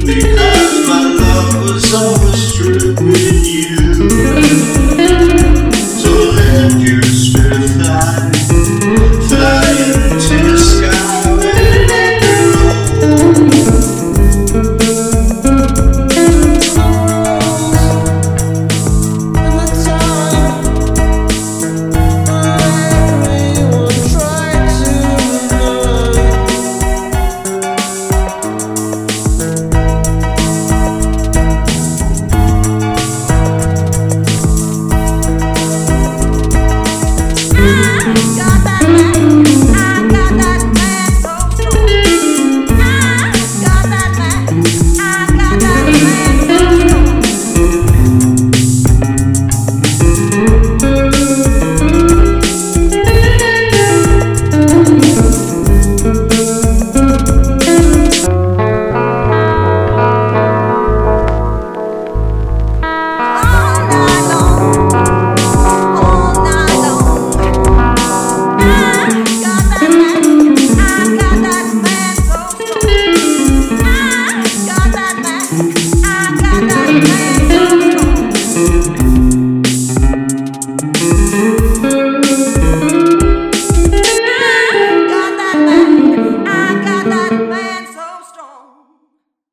because my love was always true with you. So.